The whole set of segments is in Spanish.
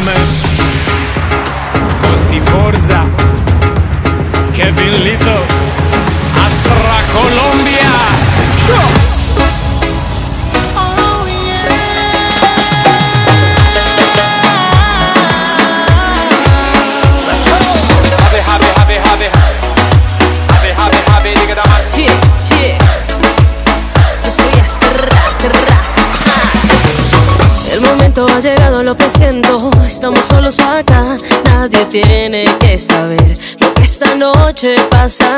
film Costi Forza Kevin Lito tiene que saber lo que esta noche pasa.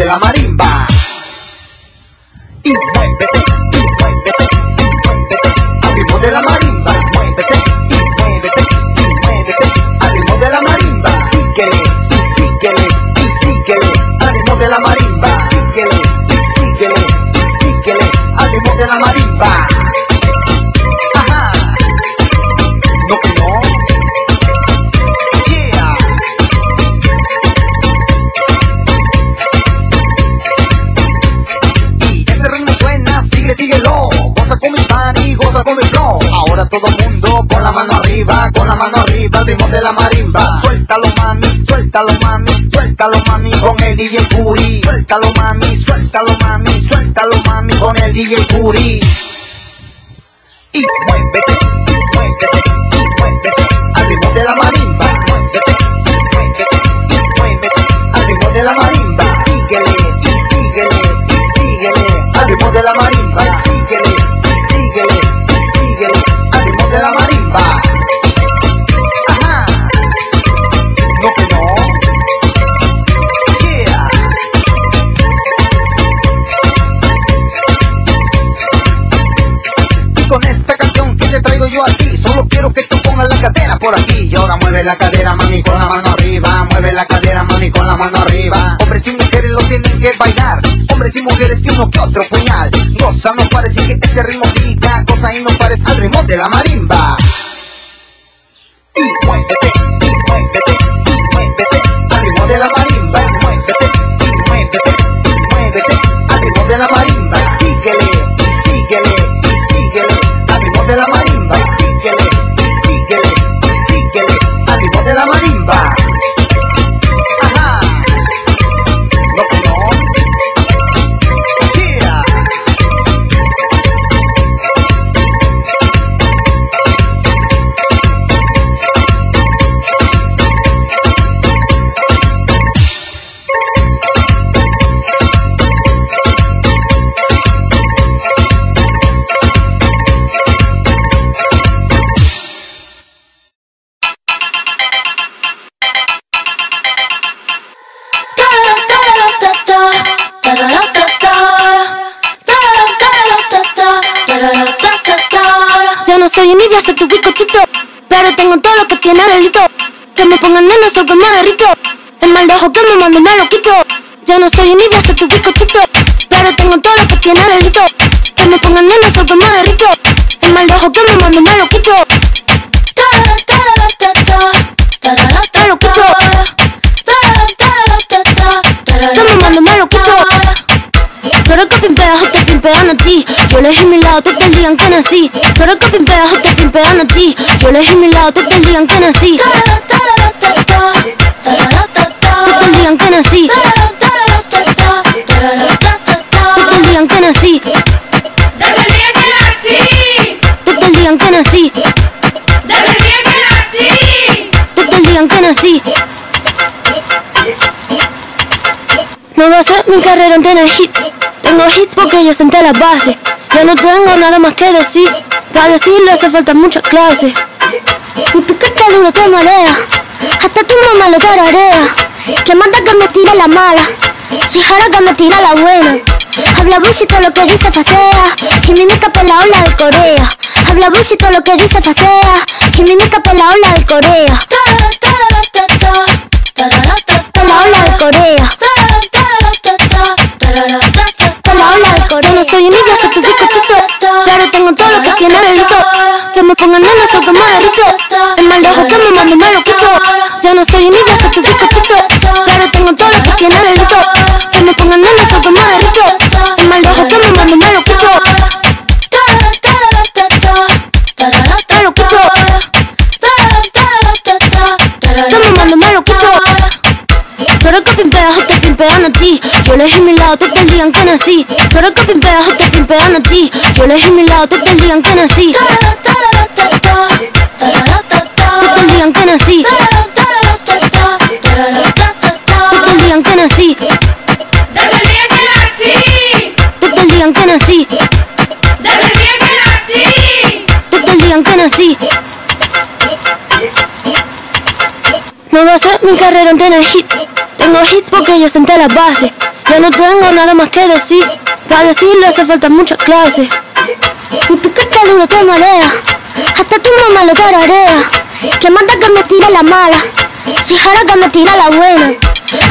de la marimba. y mujeres que uno que otro puñal. Goza, no parece que este ritmo diga, Cosa y no parece al ritmo de la marimba. que tiene delito. Que me pongan nena sobre me derrito. El mal que me mando me lo quito. Yo no soy niña, soy tu bizcochito. Pero tengo todo lo que tiene delito. Que me pongan nena sobre me derrito. El mal que me mando me lo quito. Yo elegí mi lado, tú te digan que nací. Pero que pimpeas o te pimpean a ti. Yo elegí mi lado, tú te digan que nací. Tú te digan que nací. Tú te digan que nací. Desde el día que nací, Tú te digan que nací. desde el día que nací. Tú te digan que nací. No va a ser mi carrera en tener hits. Tengo hits porque yo senté las bases. Yo no tengo nada más que decir. Para decirle hace falta. Y tú que estás duro te marea. Hasta tu mamá lo tararea. Que manda que me tire la mala. Si jara que me tira la buena. Habla bullshit lo que dice facea. Chiminica por la ola de Corea. Habla bullshit lo que dice facea. Chiminica por la ola de Corea. Por la ola de Corea. No soy niña, soy tu. Pero tengo todo lo que tiene delito. Que me pongan nena, soy que me derrito. El mal de ojo que me mando me lo quito. Yo no soy niña, soy tu bizcochito. Pero tengo todo lo que tiene delito. Que me pongan nena, soy que me derrito. El mal de ojo que me mando me lo quito. Me. Que me mando me lo quito. Pero que pimpeas te pimpean a ti. Yo elegí mi lado, te digan que nací. Pero que pimpeas o te pimpean a ti. Yo elegí mi lado, tú te digan que nací. Tú te digan que nací. Tú te digan que nací. Desde el día que nací, Tú te digan que nací. desde el día que nací. Tú te digan que nací. No ser mi carrera en tener hits. Tengo hits porque yo senté las bases. Yo no tengo nada más que decir. Para decirle hace falta. Y tú que estás duro te marea. Hasta tu mamá lo tararea. Que manda que me tire la mala. Si jara que me tira la buena.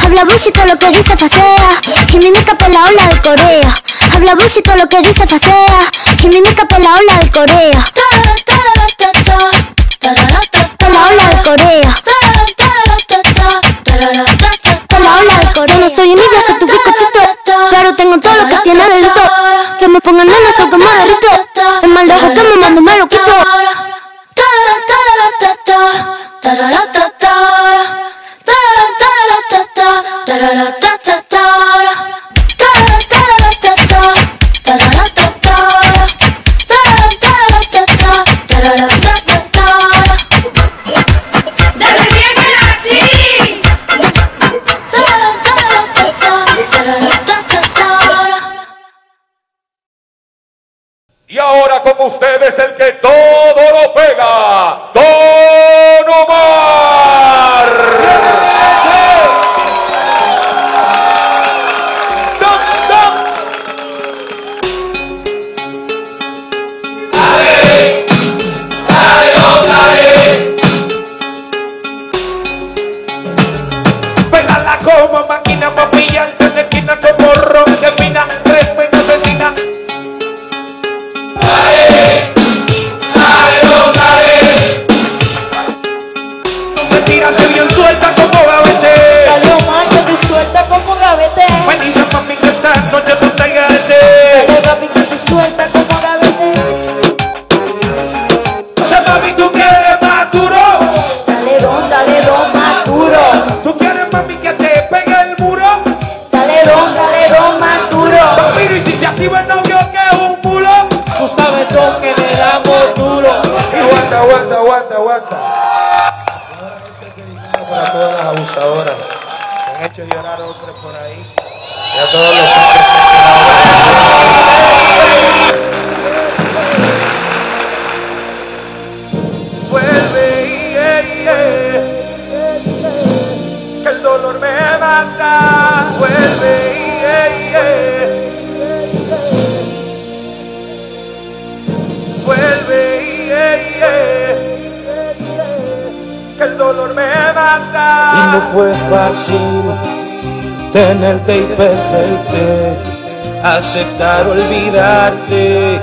Habla bullshit todo lo que dice facea. Chiminica por la ola de Corea. Habla bullshit todo lo que dice facea. Chiminica por la ola de Corea. Por la ola de Corea. Por la ola de Corea. Yo no soy bizcochito. Tengo todo lo que tiene delito. Que me pongan nena, soy que me derrito. El mal de que me mando me lo quito. Y ahora con ustedes el que todo el dolor me mata. Y no fue fácil tenerte y perderte, aceptar olvidarte.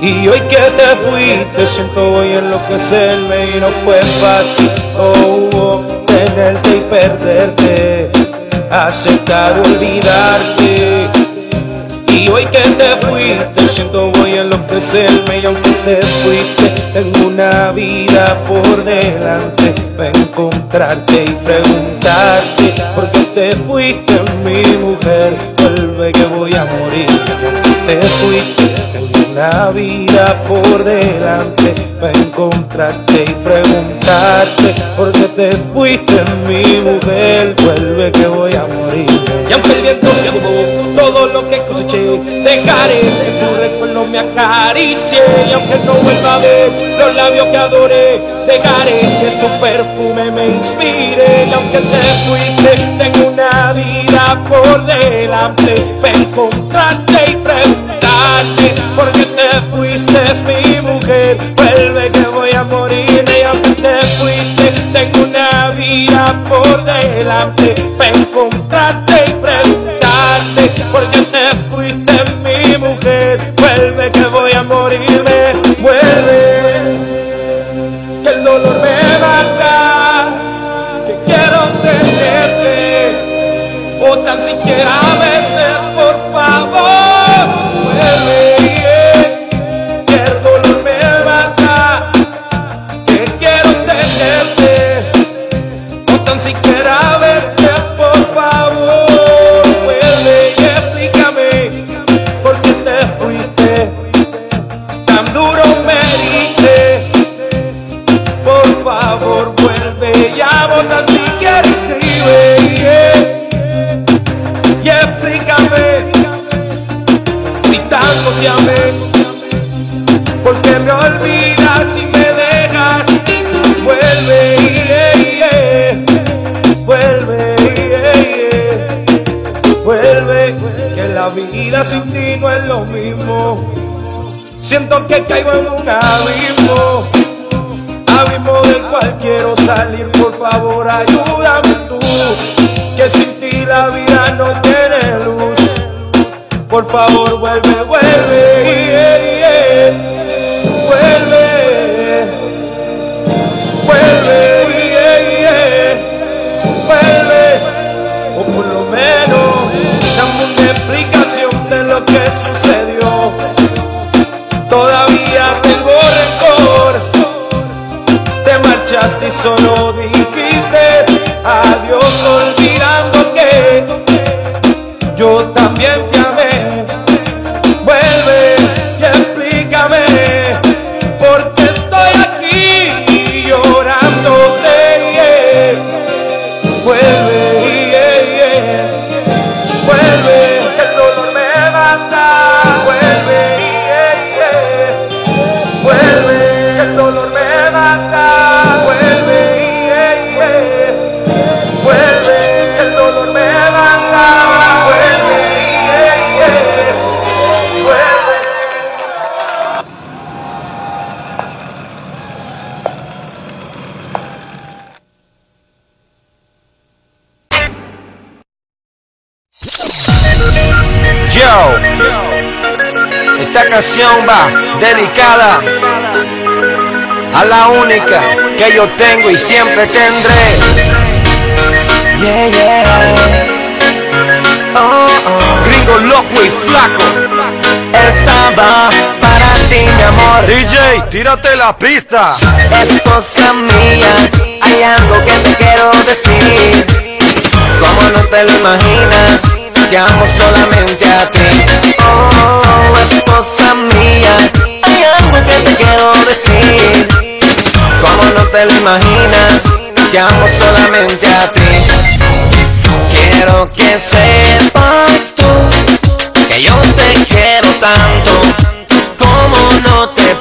Y hoy que te fuiste, siento voy a enloquecerme y no fue fácil oh, oh, tenerte y perderte, aceptar olvidarte. Hoy que te fuiste, siento voy a enloquecerme y aunque te fuiste, tengo una vida por delante para encontrarte y preguntarte por qué te fuiste, mi mujer, vuelve que voy a morir. Y aunque te fuiste, una vida por delante para encontrarte y preguntarte por qué te fuiste, mi mujer, vuelve que voy a morir. Y aunque el viento se llevó todo lo que coseché, dejaré que tu recuerdo me acaricie. Y aunque no vuelva a ver los labios que adoré, dejaré que tu perfume me inspire. Y aunque te fuiste, tengo una vida por delante, para encontrarte y preguntarte por qué te fuiste, mi mujer. Vuelve que voy a morir. Y aunque te fuiste, tengo una vida por delante, para encontrarte y preguntarte por qué te fuiste, mi mujer. Vuelve que voy a morirme. Vuelve, que el dolor me mata, que quiero tenerte, o tan siquiera Siento que canción va dedicada a la única que yo tengo y siempre tendré. Yeah, yeah. Oh, oh. Gringo loco y flaco. Esta va para ti, mi amor. DJ, tírate la pista. Esposa mía, hay algo que te quiero decir. Como no te lo imaginas, te amo solamente a ti. Oh, esposa mía, hay algo que te quiero decir. Como no te lo imaginas, te amo solamente a ti. Quiero que sepas tú que yo te quiero tanto como no te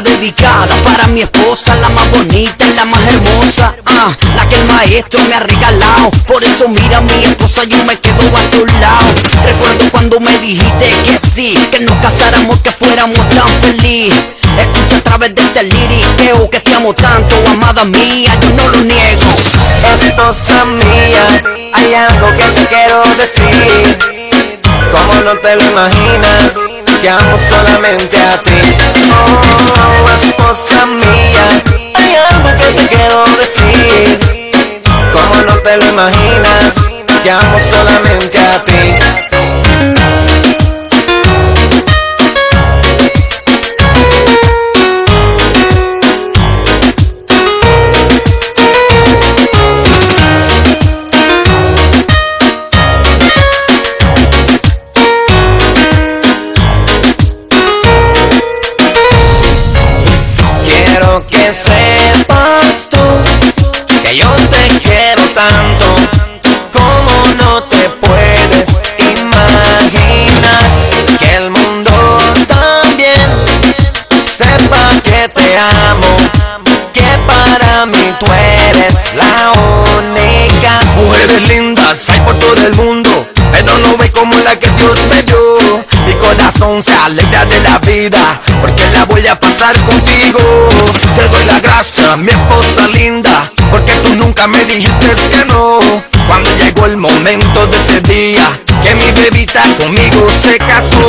dedicada para mi esposa, la más bonita y la más hermosa, ah, la que el maestro me ha regalado. Por eso mira mi esposa, yo me quedo a tu lado. Recuerdo cuando me dijiste que sí, que nos casáramos, que fuéramos tan felices. Escucha a través de este liriqueo que te amo tanto, amada mía, yo no lo niego. esposa mía hay algo que te quiero decir como no te lo imaginas te amo solamente a ti. Oh, esposa mía, hay algo que te quiero decir. Como no te lo imaginas, te amo solamente a ti. Que sepas tú que yo te quiero tanto como no te puedes imaginar que el mundo también sepa que te amo que para mí tú eres la única mujeres lindas hay por todo el mundo pero no ve como la que Dios me dio corazón se alegra de la vida porque la voy a pasar contigo. Te doy la gracia mi esposa linda porque tú nunca me dijiste que no. Cuando llegó el momento de ese día que mi bebita conmigo se casó.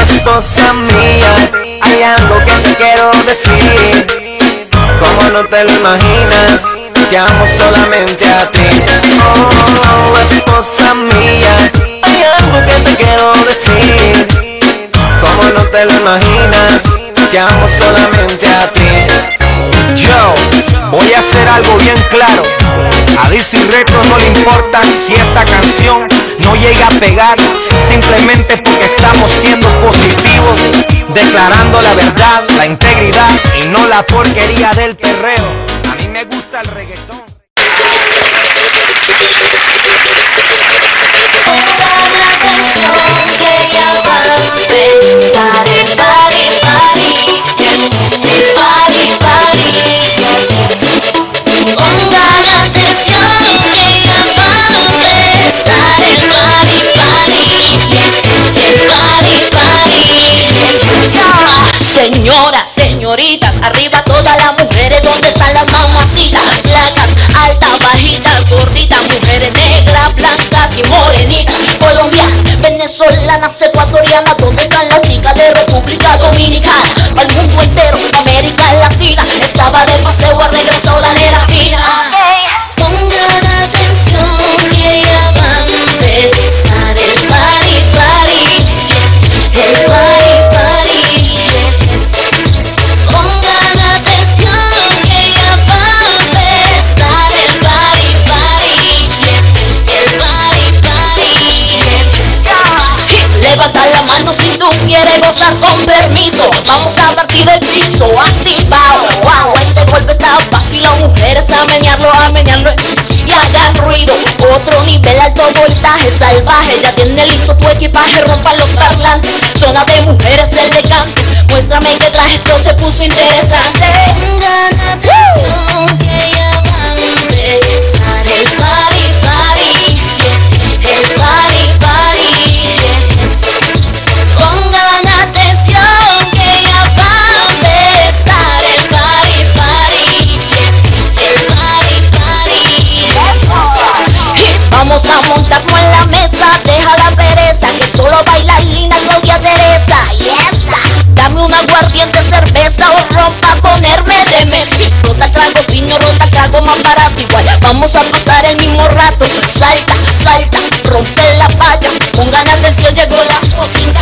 Esposa mía hay algo que te quiero decir. Como no te lo imaginas te amo solamente a ti. Oh esposa mía te lo imaginas te amo solamente a ti. Yo voy a hacer algo bien claro. A DC Retro no le importa si esta canción no llega a pegar simplemente porque estamos siendo positivos declarando la verdad, la integridad y no la porquería del perreo. A mí me gusta el reggaetón Señoras, señoritas, arriba todas las mujeres, venezolanas, ecuatorianas, ¿dónde están las chicas de República Dominicana? El mundo entero, América Latina, estaba de Vamos a partir el piso, activado. Wow, este golpe está. Las mujeres a menearlo, a menearlo y hagan ruido. Otro nivel, alto voltaje salvaje. Ya tiene listo tu equipaje, rompa los parlantes. Zona de mujeres elegantes. Muéstrame que traje esto se puso interesante. Que ya va a empezar el party, barato igual. Vamos a pasar el mismo rato. Salta, salta, rompe la valla. Pongan atención, llegó la fucking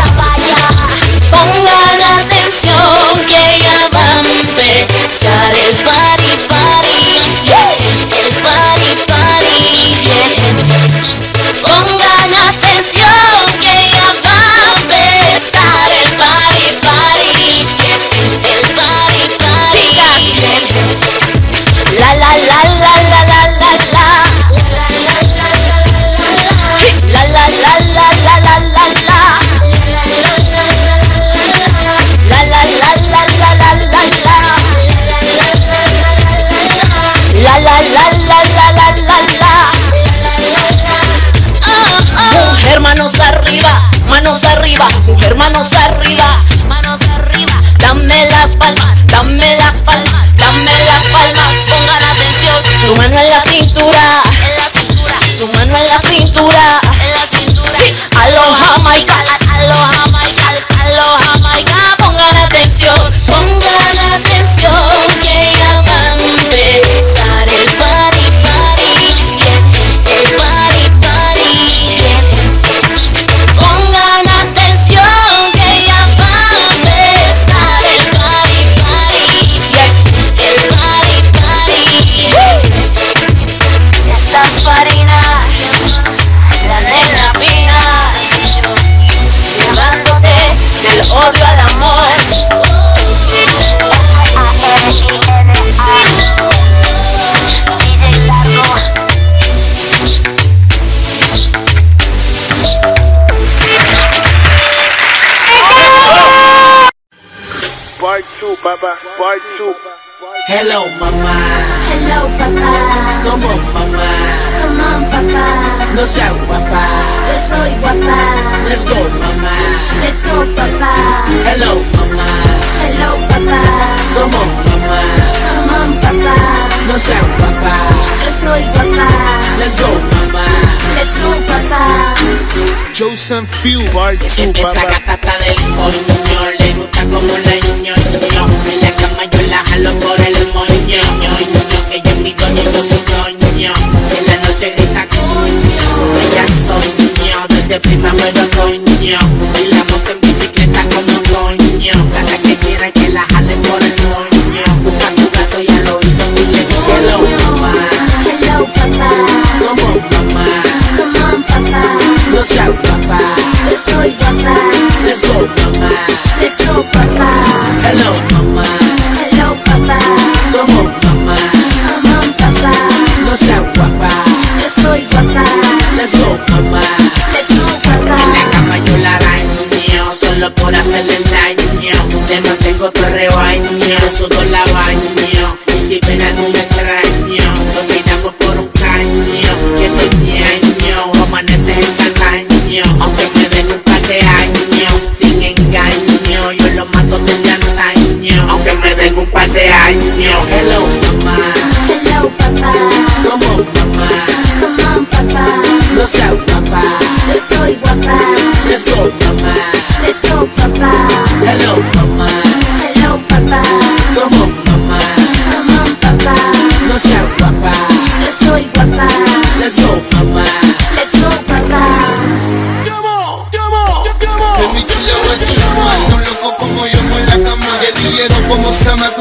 Chosen Few Part 2, papá.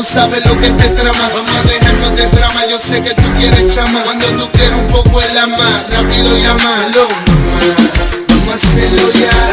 sabes lo que te trama Vamos a dejarnos de trama, yo sé que tú quieres chama. Cuando tú quieres un poco el ama, rápido llámalo mamá Vamos a hacerlo ya.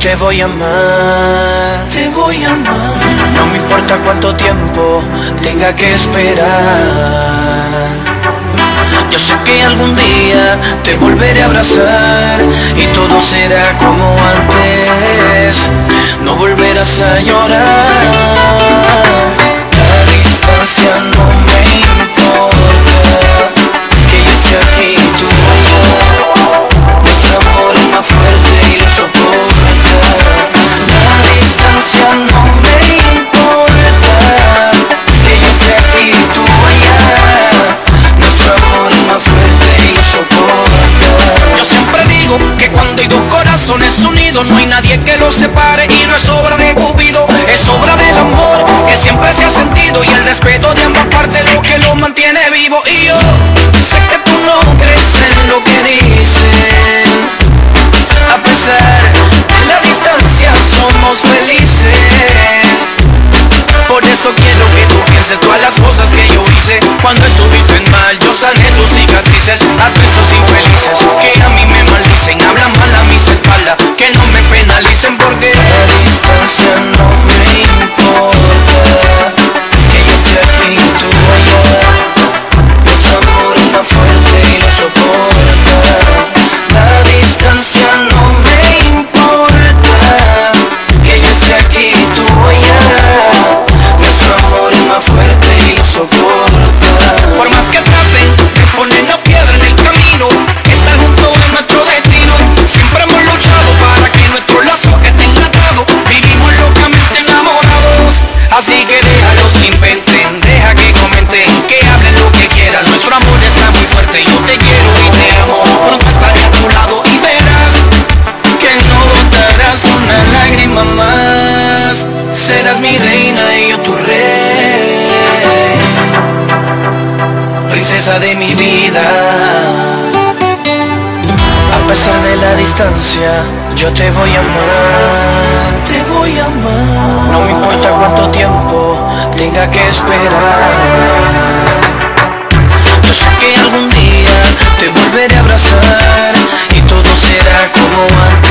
Te voy a amar, te voy a amar. No me importa cuánto tiempo tenga que esperar. Yo sé que algún día te volveré a abrazar y todo será como antes. No volverás a llorar. serás mi reina y yo tu rey. Princesa de mi vida. A pesar de la distancia, yo te voy a amar. Te voy a amar. No me importa cuánto tiempo tenga que esperar. Yo sé que algún día te volveré a abrazar y todo será como antes.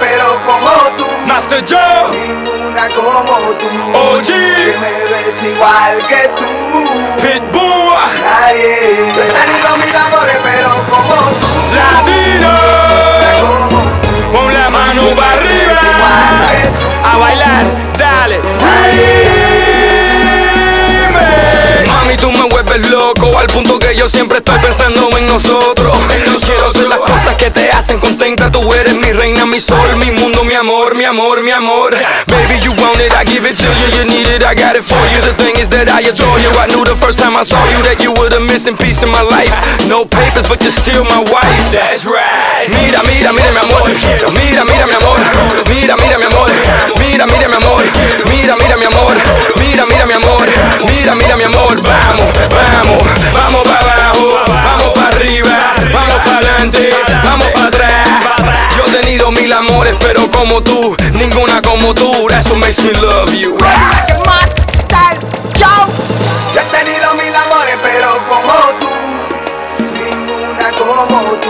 pero como tú. Master Joe. Ninguna como tú. OG. Que me ves igual que tú. Pitbull. Nadie. Yo he tenido amores, pero como tú. Latino. Como. Pon la mano para arriba. A bailar, dale. Dime. Mami, tú me vuelves loco al punto que yo siempre estoy pensando en nosotros. Quiero hacer las cosas que te hacen contenta, tú eres mi sol, mi mundo, mi amor, mi amor, mi amor. Baby, you want it, I give it to you. You need it, I got it for you. The thing is that I adore you. I knew the first time I saw you that you were the missing piece in my life. No papers, but you're still my wife. That's right. Mira, mira, mira, mi amor. Mira, mira, mi amor. Mira, mira, mi amor. Mira, mira, mi amor. Mira, mira, mi amor. Mira, mira, mi amor. Mira, mira, mi amor. Vamos, vamos, vamos para abajo, vamos para arriba, vamos para adelante, vamos pero como tú, ninguna como tú. That's what makes me love you. Que yo. He tenido amores, pero como tú, ninguna como tú.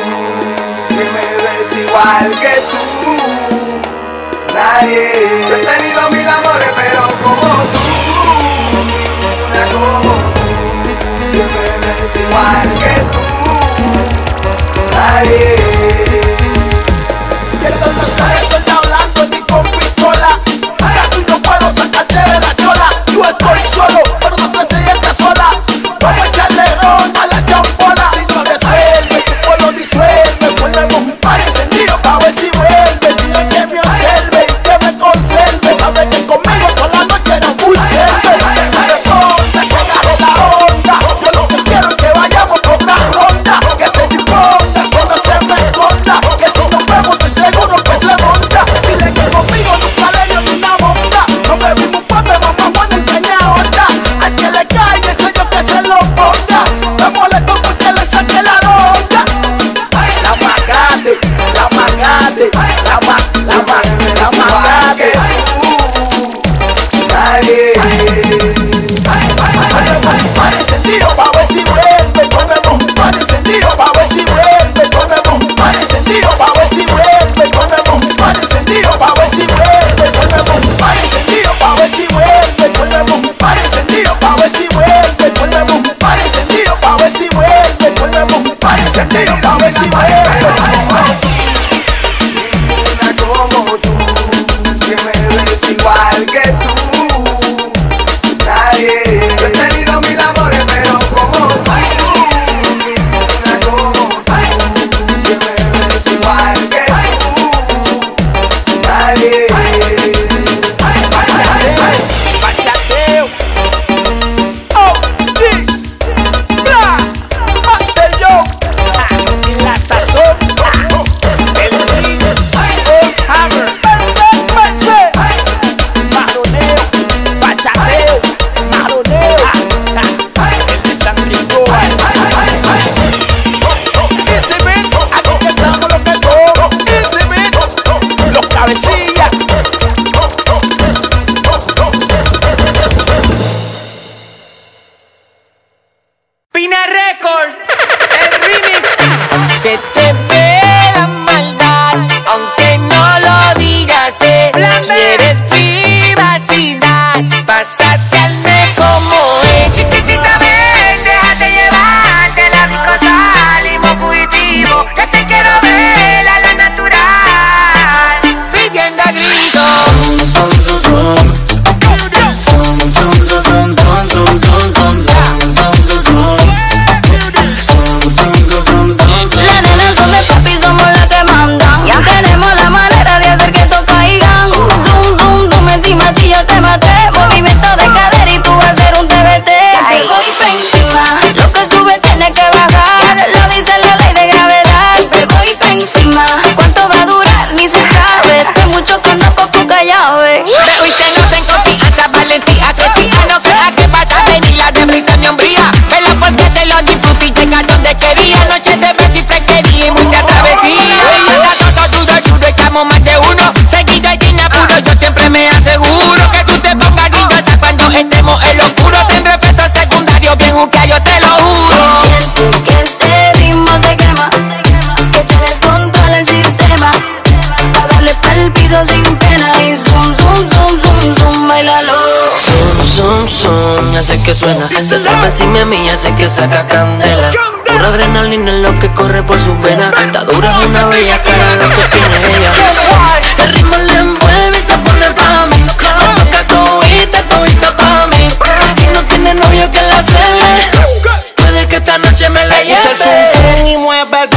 这种大坏蛋 sin pena y zoom, zoom, zoom, zoom, zoom, bailalo. Zoom, zoom, zoom, ya sé que suena. Se trepa encima de mí, ya sé que saca candela. Pura adrenalina es lo que corre por sus venas. Está dura una bella cara lo que tiene ella. El este ritmo le envuelve y se pone pa' mí. Se toca todita, todita pa' mí. Y no tiene novio que la cele. Puede que esta noche me la lleve. Y mueve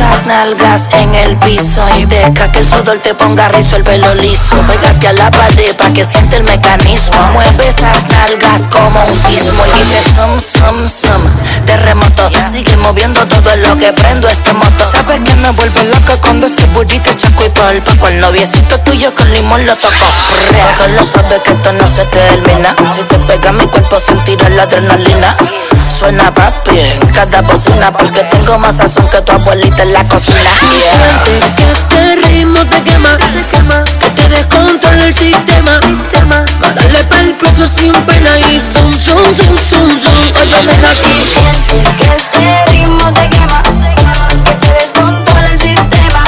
esas nalgas en el piso y deja que el sudor te ponga rizo el pelo liso. Pégate a la pared pa' que siente el mecanismo. Mueve esas nalgas como un sismo y dice sum, sum, sum. Terremoto, sigue moviendo todo lo que prendo esta moto. Sabes que me vuelve loca cuando ese burrito choco y polvo. Con noviecito tuyo con limón lo toco. Déjalo suave que esto no se termina. Si te pega mi cuerpo sentirá la adrenalina. Suena papi en cada bocina porque tengo más sazón que tu abuelita en la cocina. Que este ritmo te quema, que te descontrola el sistema. Va a darle pa'l piso sin pena y zoom, zoom, zoom, zoom, zoom. Otra vez así. Que este ritmo te quema, que te descontrola el sistema.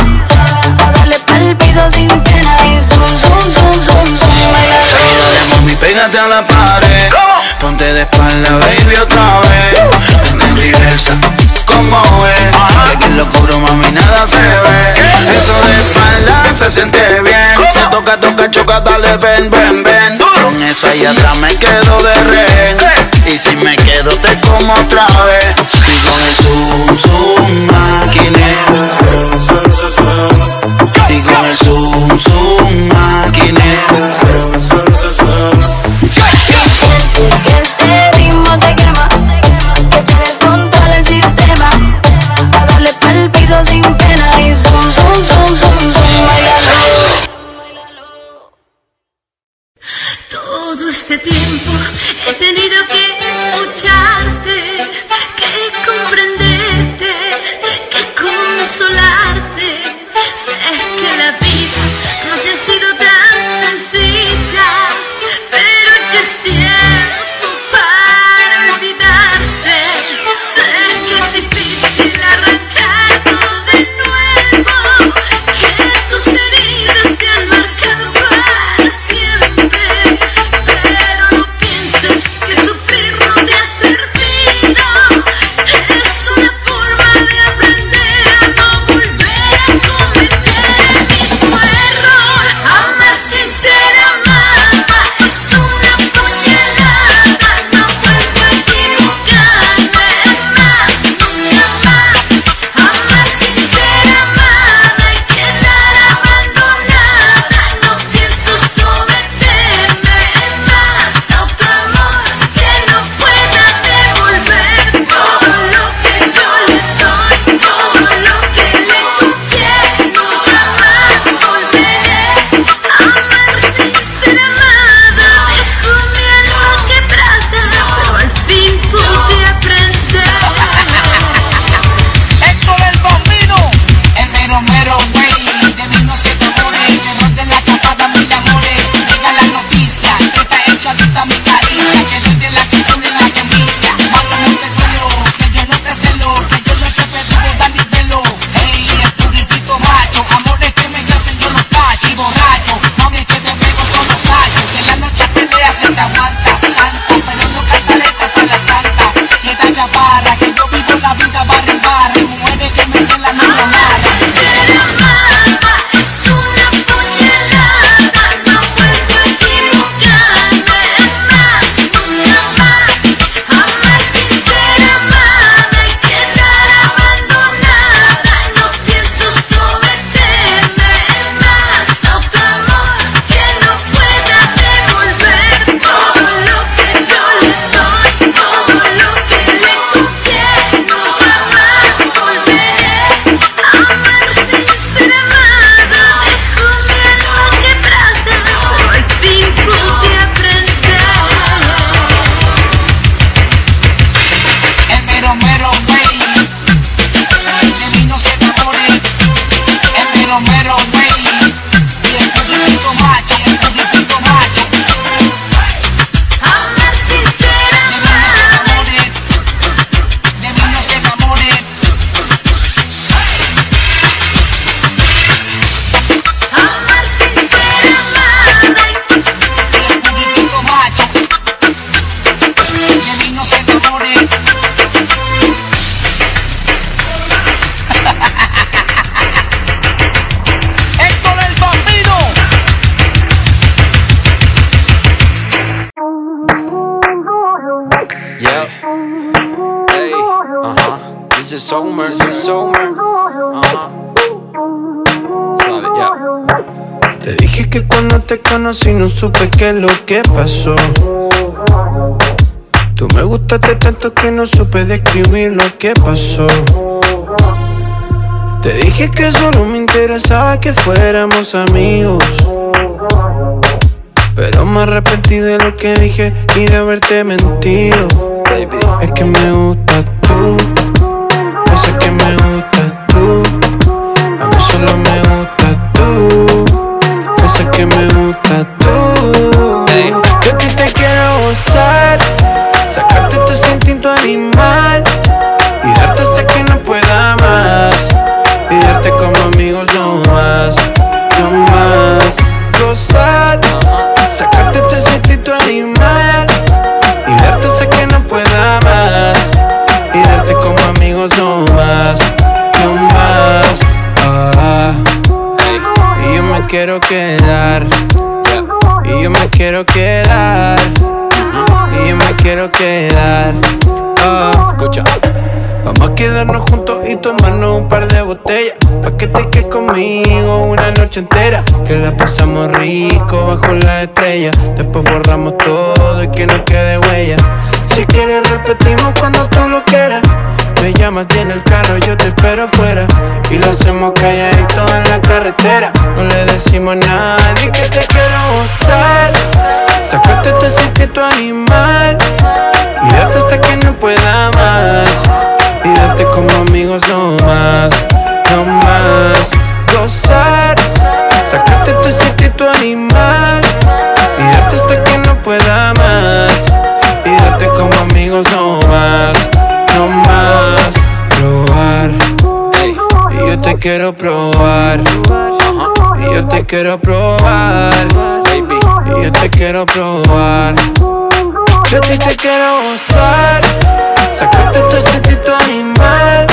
A darle pa'l piso sin pena y zoom, zoom, bailalo. Dale mami, pégate a la pared Ponte de espalda, baby, otra vez. Vente en reversa, como ves Que quien lo cubro, mami, nada se ve. Eso de espalda se siente bien. Se toca, toca, choca, dale, ven, ven, ven. Con eso ahí atrás me quedo de rehén. Y si me quedo te como otra vez. Y con el zoom, zoom, Te dije que cuando te conocí no supe qué es lo que pasó. Tú me gustaste tanto que no supe describir lo que pasó. Te dije que solo me interesaba que fuéramos amigos. Pero me arrepentí de lo que dije y de haberte mentido. Baby, es que me gusta tú. Sé que me gusta tú. A mí solo me quedarnos juntos y tomarnos un par de botellas. Pa' que te quedes conmigo una noche entera. Que la pasamos rico bajo las estrellas. Después borramos todo y que no quede huella. Si quieres repetimos cuando tú lo quieras. Me llamas y el carro yo te espero afuera. Y lo hacemos calladito en la carretera. No le decimos a nadie que te quiero gozar. Sacarte tu instinto animal. Quiero probar. Y yo te quiero probar. Y yo te quiero probar. Yo a ti te quiero gozar. Sacarte tu instinto animal.